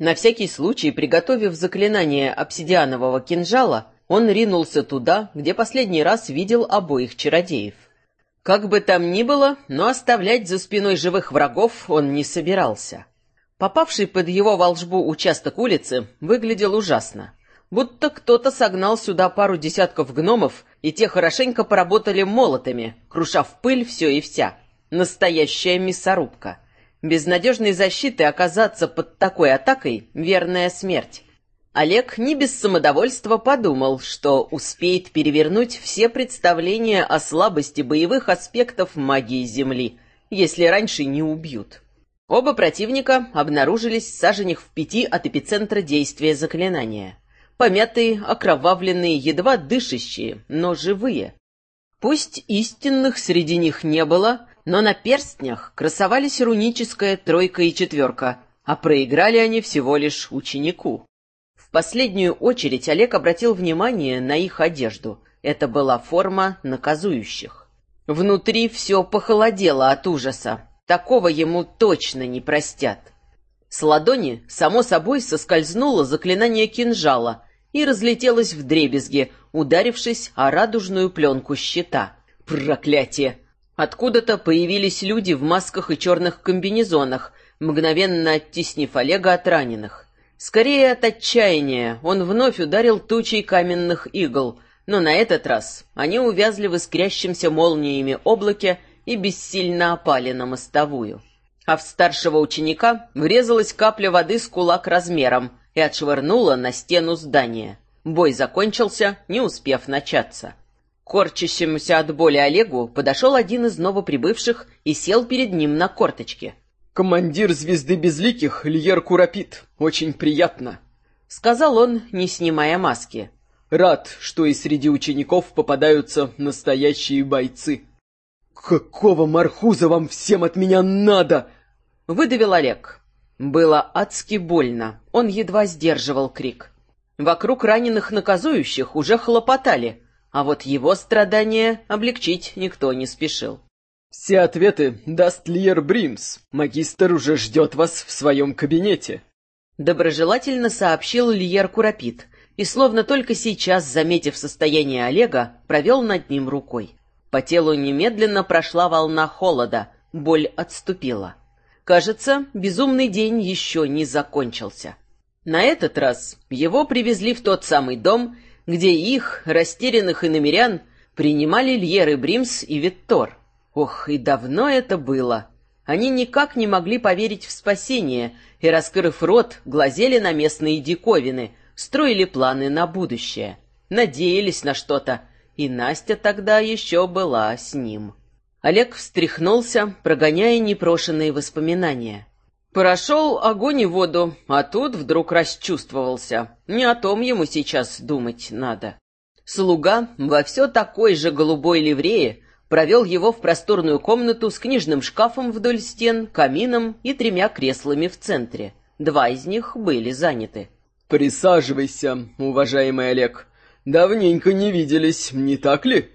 На всякий случай, приготовив заклинание обсидианового кинжала, он ринулся туда, где последний раз видел обоих чародеев. Как бы там ни было, но оставлять за спиной живых врагов он не собирался. Попавший под его волжбу участок улицы выглядел ужасно. Будто кто-то согнал сюда пару десятков гномов, и те хорошенько поработали молотами, круша в пыль все и вся. Настоящая мясорубка. Без надежной защиты оказаться под такой атакой — верная смерть. Олег не без самодовольства подумал, что успеет перевернуть все представления о слабости боевых аспектов магии Земли, если раньше не убьют. Оба противника обнаружились саженях в пяти от эпицентра действия заклинания. Помятые, окровавленные, едва дышащие, но живые. Пусть истинных среди них не было, но на перстнях красовались руническая тройка и четверка, а проиграли они всего лишь ученику. В последнюю очередь Олег обратил внимание на их одежду. Это была форма наказующих. Внутри все похолодело от ужаса. Такого ему точно не простят. С ладони, само собой, соскользнуло заклинание кинжала и разлетелось в дребезги, ударившись о радужную пленку щита. Проклятие! Откуда-то появились люди в масках и черных комбинезонах, мгновенно оттеснив Олега от раненых. Скорее от отчаяния он вновь ударил тучей каменных игл, но на этот раз они увязли в искрящемся молниями облаке и бессильно опали на мостовую. А в старшего ученика врезалась капля воды с кулак размером и отшвырнула на стену здания. Бой закончился, не успев начаться. Корчащемуся от боли Олегу подошел один из новоприбывших и сел перед ним на корточке. «Командир звезды Безликих, Льер Курапит. Очень приятно», — сказал он, не снимая маски. «Рад, что и среди учеников попадаются настоящие бойцы». «Какого мархуза вам всем от меня надо?» — выдавил Олег. Было адски больно, он едва сдерживал крик. Вокруг раненых наказующих уже хлопотали, а вот его страдания облегчить никто не спешил. «Все ответы даст Лиер Бримс. Магистр уже ждет вас в своем кабинете». Доброжелательно сообщил Лиер Курапит, и словно только сейчас, заметив состояние Олега, провел над ним рукой. По телу немедленно прошла волна холода, боль отступила. Кажется, безумный день еще не закончился. На этот раз его привезли в тот самый дом, где их, растерянных иномерян, принимали Льеры Бримс и Виттор. Ох, и давно это было. Они никак не могли поверить в спасение и, раскрыв рот, глазели на местные диковины, строили планы на будущее, надеялись на что-то, и Настя тогда еще была с ним. Олег встряхнулся, прогоняя непрошенные воспоминания. Прошел огонь и воду, а тут вдруг расчувствовался. Не о том ему сейчас думать надо. Слуга во все такой же голубой ливрее провел его в просторную комнату с книжным шкафом вдоль стен, камином и тремя креслами в центре. Два из них были заняты. «Присаживайся, уважаемый Олег. Давненько не виделись, не так ли?»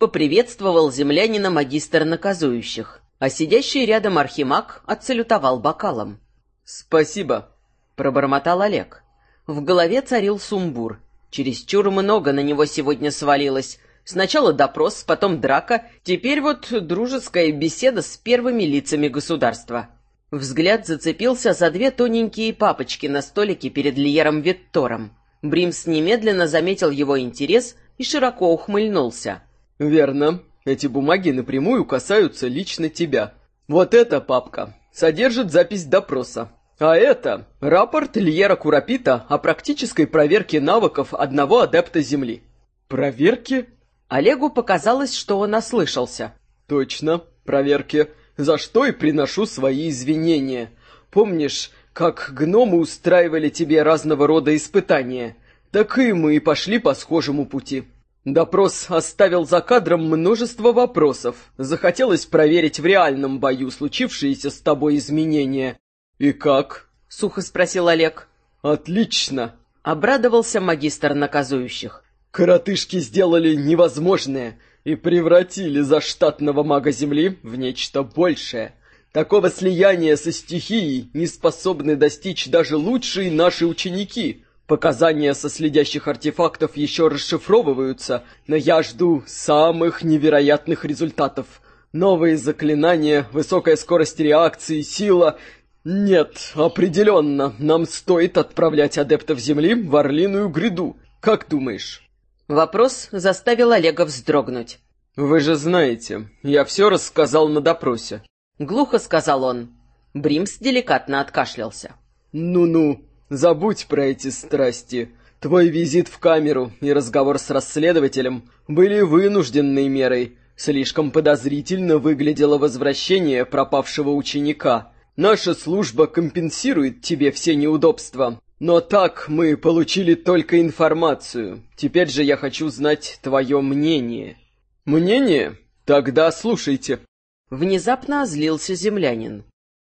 Поприветствовал землянина магистр наказующих, а сидящий рядом архимаг отсалютовал бокалом. «Спасибо», — пробормотал Олег. В голове царил сумбур. Чересчур много на него сегодня свалилось — Сначала допрос, потом драка, теперь вот дружеская беседа с первыми лицами государства. Взгляд зацепился за две тоненькие папочки на столике перед Лиером Виттором. Бримс немедленно заметил его интерес и широко ухмыльнулся. «Верно. Эти бумаги напрямую касаются лично тебя. Вот эта папка содержит запись допроса. А это рапорт Льера Курапита о практической проверке навыков одного адепта Земли». «Проверки?» Олегу показалось, что он ослышался. «Точно, проверки. За что и приношу свои извинения. Помнишь, как гномы устраивали тебе разного рода испытания? Так и мы пошли по схожему пути. Допрос оставил за кадром множество вопросов. Захотелось проверить в реальном бою случившиеся с тобой изменения. И как?» — сухо спросил Олег. «Отлично!» — обрадовался магистр наказующих. Коротышки сделали невозможное и превратили заштатного мага Земли в нечто большее. Такого слияния со стихией не способны достичь даже лучшие наши ученики. Показания со следящих артефактов еще расшифровываются, но я жду самых невероятных результатов. Новые заклинания, высокая скорость реакции, сила... Нет, определенно, нам стоит отправлять адептов Земли в Орлиную гряду. Как думаешь? Вопрос заставил Олега вздрогнуть. Вы же знаете, я все рассказал на допросе. Глухо сказал он. Бримс деликатно откашлялся. Ну-ну, забудь про эти страсти. Твой визит в камеру и разговор с расследователем были вынужденной мерой. Слишком подозрительно выглядело возвращение пропавшего ученика. Наша служба компенсирует тебе все неудобства. Но так мы получили только информацию. Теперь же я хочу знать твое мнение. Мнение? Тогда слушайте. Внезапно озлился землянин.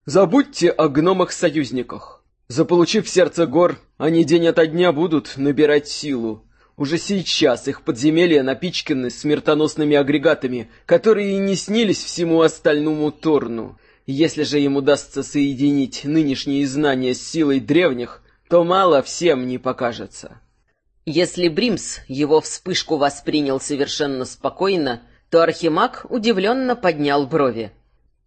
Забудьте о гномах-союзниках. Заполучив сердце гор, они день ото дня будут набирать силу. Уже сейчас их подземелья напичканы смертоносными агрегатами, которые и не снились всему остальному Торну. Если же им удастся соединить нынешние знания с силой древних, то мало всем не покажется. Если Бримс его вспышку воспринял совершенно спокойно, то Архимаг удивленно поднял брови.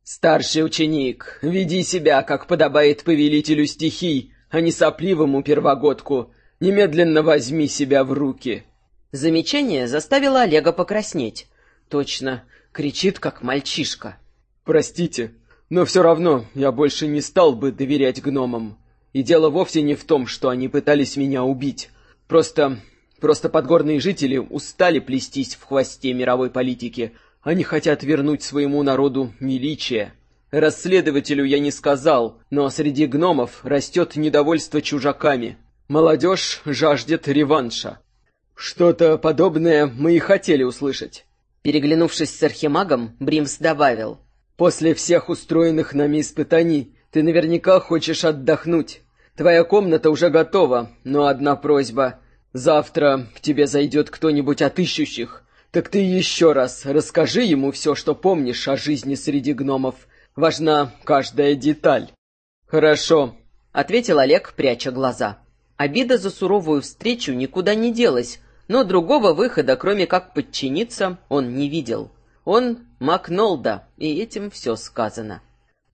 «Старший ученик, веди себя, как подобает повелителю стихий, а не сопливому первогодку. Немедленно возьми себя в руки». Замечание заставило Олега покраснеть. Точно, кричит, как мальчишка. «Простите, но все равно я больше не стал бы доверять гномам. И дело вовсе не в том, что они пытались меня убить. Просто Просто подгорные жители устали плестись в хвосте мировой политики. Они хотят вернуть своему народу величие. Расследователю я не сказал, но среди гномов растет недовольство чужаками. Молодежь жаждет реванша. Что-то подобное мы и хотели услышать. Переглянувшись с архимагом, Бримс добавил. «После всех устроенных нами испытаний ты наверняка хочешь отдохнуть. Твоя комната уже готова, но одна просьба. Завтра к тебе зайдет кто-нибудь от ищущих. Так ты еще раз расскажи ему все, что помнишь о жизни среди гномов. Важна каждая деталь. Хорошо, ответил Олег, пряча глаза. Обида за суровую встречу никуда не делась, но другого выхода, кроме как подчиниться, он не видел. Он Макнолда, и этим все сказано.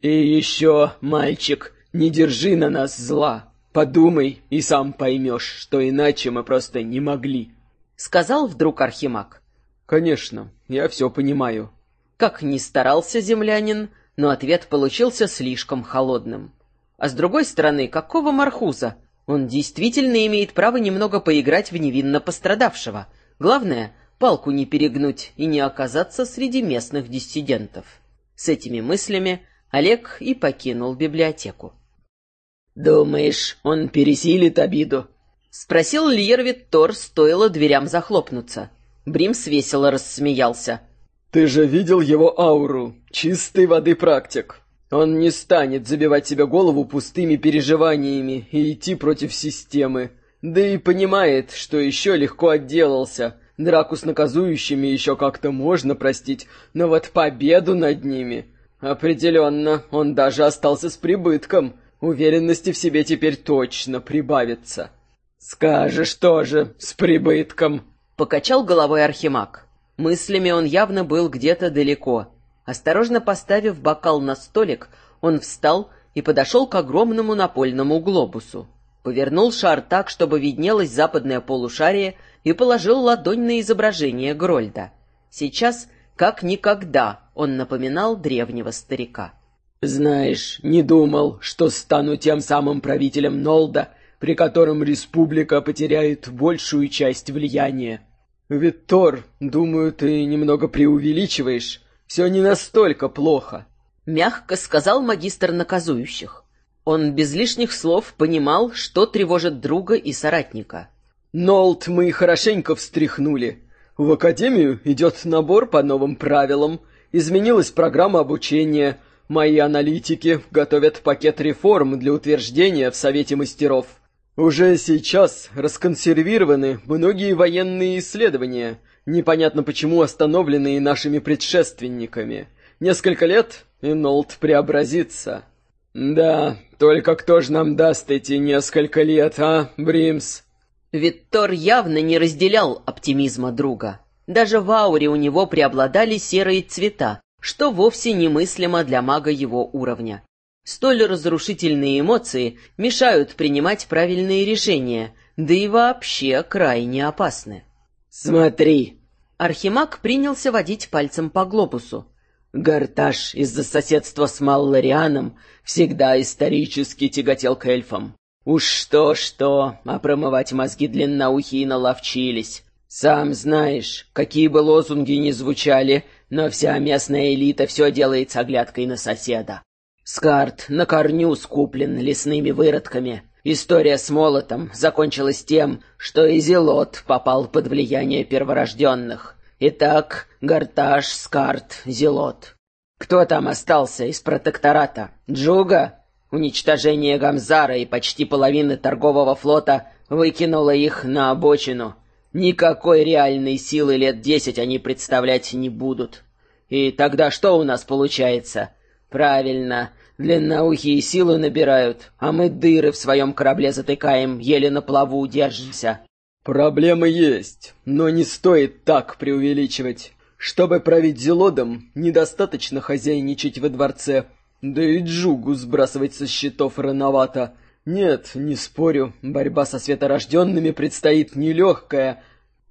«И еще, мальчик, не держи на нас зла!» Подумай и сам поймешь, что иначе мы просто не могли. Сказал вдруг Архимаг. Конечно, я все понимаю. Как ни старался землянин, но ответ получился слишком холодным. А с другой стороны, какого мархуза? Он действительно имеет право немного поиграть в невинно пострадавшего. Главное, палку не перегнуть и не оказаться среди местных диссидентов. С этими мыслями Олег и покинул библиотеку. «Думаешь, он пересилит обиду?» — спросил Льервит Тор, стоило дверям захлопнуться. Бримс весело рассмеялся. «Ты же видел его ауру, чистой воды практик. Он не станет забивать себе голову пустыми переживаниями и идти против системы. Да и понимает, что еще легко отделался. Драку с наказующими еще как-то можно простить, но вот победу над ними... Определенно, он даже остался с прибытком». Уверенности в себе теперь точно прибавится. Скажешь тоже, с прибытком. Покачал головой Архимаг. Мыслями он явно был где-то далеко. Осторожно поставив бокал на столик, он встал и подошел к огромному напольному глобусу. Повернул шар так, чтобы виднелось западное полушарие, и положил ладонь на изображение Грольда. Сейчас, как никогда, он напоминал древнего старика. Знаешь, не думал, что стану тем самым правителем Нолда, при котором республика потеряет большую часть влияния. Виттор, думаю, ты немного преувеличиваешь. Все не настолько плохо. Мягко сказал магистр наказующих. Он без лишних слов понимал, что тревожит друга и соратника. Нолд мы хорошенько встряхнули. В академию идет набор по новым правилам. Изменилась программа обучения — Мои аналитики готовят пакет реформ для утверждения в Совете мастеров. Уже сейчас расконсервированы многие военные исследования, непонятно почему остановленные нашими предшественниками. Несколько лет, и Нолт преобразится. Да, только кто же нам даст эти несколько лет, а, Бримс? Виттор явно не разделял оптимизма друга. Даже в ауре у него преобладали серые цвета, что вовсе немыслимо для мага его уровня. Столь разрушительные эмоции мешают принимать правильные решения, да и вообще крайне опасны. «Смотри!» Архимаг принялся водить пальцем по глобусу. Гарташ из-за соседства с Малларианом всегда исторически тяготел к эльфам. Уж что-что, а промывать мозги длинноухие наловчились. Сам знаешь, какие бы лозунги ни звучали, но вся местная элита все делает с оглядкой на соседа. Скарт на корню скуплен лесными выродками. История с молотом закончилась тем, что Изелот попал под влияние перворожденных. Итак, Гарташ, Скарт, Зелот. Кто там остался из протектората? Джуга? Уничтожение Гамзара и почти половины торгового флота выкинуло их на обочину. Никакой реальной силы лет десять они представлять не будут. И тогда что у нас получается? Правильно, длинноухие силу набирают, а мы дыры в своем корабле затыкаем, еле на плаву держимся. Проблемы есть, но не стоит так преувеличивать. Чтобы править Зелодом, недостаточно хозяйничать во дворце. Да и Джугу сбрасывать со счетов рановато. Нет, не спорю, борьба со светорожденными предстоит нелегкая.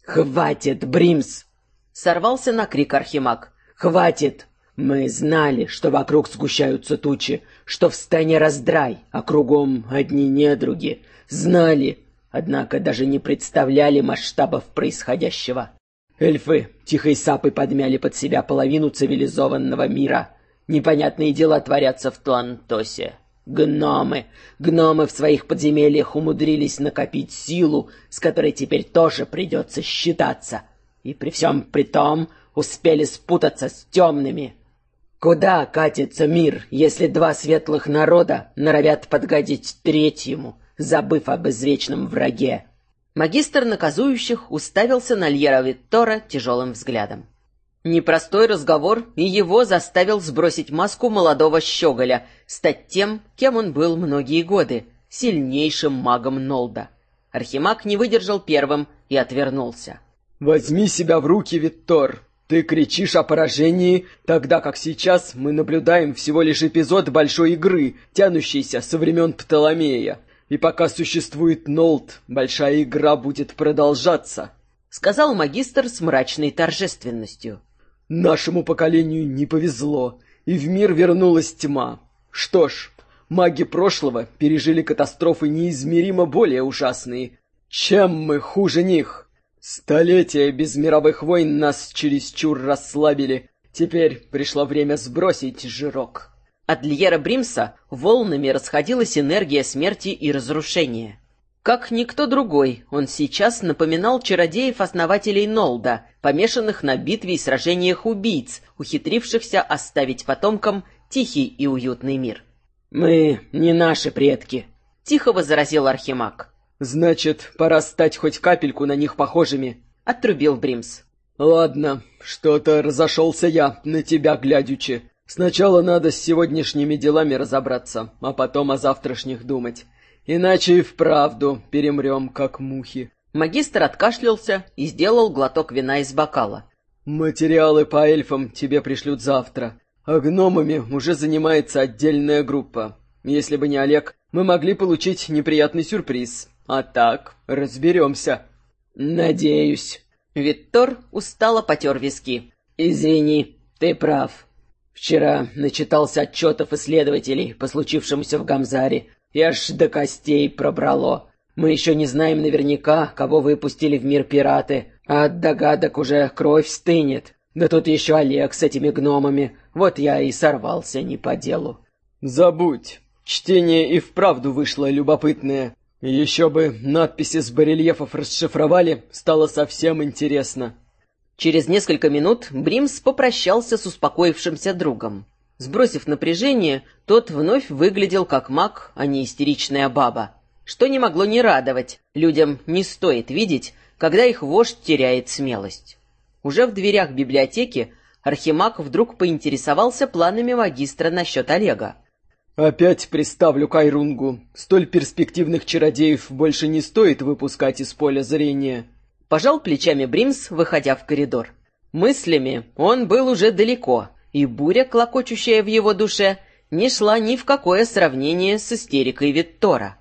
«Хватит, Бримс!» — сорвался на крик Архимаг. «Хватит! Мы знали, что вокруг сгущаются тучи, что в стане раздрай, а кругом одни недруги. Знали, однако даже не представляли масштабов происходящего. Эльфы тихой сапой подмяли под себя половину цивилизованного мира. Непонятные дела творятся в Туантосе. Гномы, гномы в своих подземельях умудрились накопить силу, с которой теперь тоже придется считаться. И при всем при том успели спутаться с темными, Куда катится мир, если два светлых народа норовят подгадить третьему, забыв об извечном враге? Магистр наказующих уставился на Льера Виттора тяжелым взглядом. Непростой разговор и его заставил сбросить маску молодого щеголя, стать тем, кем он был многие годы, сильнейшим магом Нолда. Архимаг не выдержал первым и отвернулся. «Возьми себя в руки, Виттор!» Ты кричишь о поражении, тогда как сейчас мы наблюдаем всего лишь эпизод большой игры, тянущейся со времен Птоломея. И пока существует Нолт, большая игра будет продолжаться», — сказал магистр с мрачной торжественностью. «Нашему поколению не повезло, и в мир вернулась тьма. Что ж, маги прошлого пережили катастрофы неизмеримо более ужасные. Чем мы хуже них?» Столетия без мировых войн нас чересчур расслабили. Теперь пришло время сбросить жирок. От Льера Бримса волнами расходилась энергия смерти и разрушения. Как никто другой, он сейчас напоминал чародеев-основателей Нолда, помешанных на битве и сражениях убийц, ухитрившихся оставить потомкам тихий и уютный мир. «Мы не наши предки», — тихо возразил Архимаг. «Значит, пора стать хоть капельку на них похожими», — отрубил Бримс. «Ладно, что-то разошелся я, на тебя глядючи. Сначала надо с сегодняшними делами разобраться, а потом о завтрашних думать. Иначе и вправду перемрем, как мухи». Магистр откашлялся и сделал глоток вина из бокала. «Материалы по эльфам тебе пришлют завтра, а гномами уже занимается отдельная группа. Если бы не Олег, мы могли получить неприятный сюрприз. А так, разберемся. Надеюсь. Виттор устало потер виски. Извини, ты прав. Вчера начитался отчетов исследователей по случившемуся в Гамзаре, и аж до костей пробрало. Мы еще не знаем наверняка, кого выпустили в мир пираты, а от догадок уже кровь стынет. Да тут еще Олег с этими гномами. Вот я и сорвался не по делу. Забудь. Чтение и вправду вышло любопытное. Еще бы надписи с барельефов расшифровали, стало совсем интересно. Через несколько минут Бримс попрощался с успокоившимся другом. Сбросив напряжение, тот вновь выглядел как маг, а не истеричная баба. Что не могло не радовать. Людям не стоит видеть, когда их вождь теряет смелость. Уже в дверях библиотеки Архимаг вдруг поинтересовался планами магистра насчет Олега. «Опять приставлю Кайрунгу. Столь перспективных чародеев больше не стоит выпускать из поля зрения». Пожал плечами Бримс, выходя в коридор. Мыслями он был уже далеко, и буря, клокочущая в его душе, не шла ни в какое сравнение с истерикой Виттора.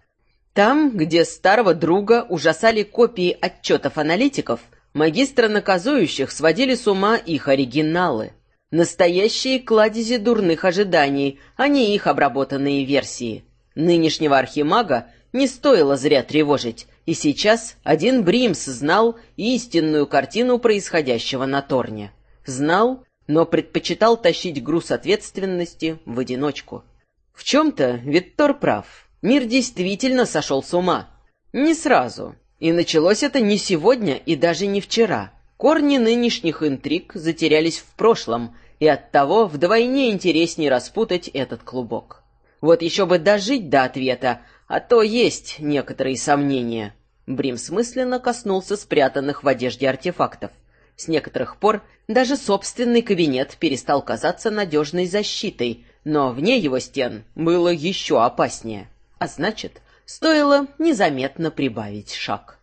Там, где старого друга ужасали копии отчетов аналитиков, магистра наказующих сводили с ума их оригиналы. Настоящие кладези дурных ожиданий, а не их обработанные версии. Нынешнего архимага не стоило зря тревожить, и сейчас один Бримс знал истинную картину происходящего на Торне. Знал, но предпочитал тащить груз ответственности в одиночку. В чем-то Виттор прав. Мир действительно сошел с ума. Не сразу. И началось это не сегодня и даже не вчера. Корни нынешних интриг затерялись в прошлом, и оттого вдвойне интереснее распутать этот клубок. Вот еще бы дожить до ответа, а то есть некоторые сомнения. Брим смысленно коснулся спрятанных в одежде артефактов. С некоторых пор даже собственный кабинет перестал казаться надежной защитой, но вне его стен было еще опаснее. А значит, стоило незаметно прибавить шаг.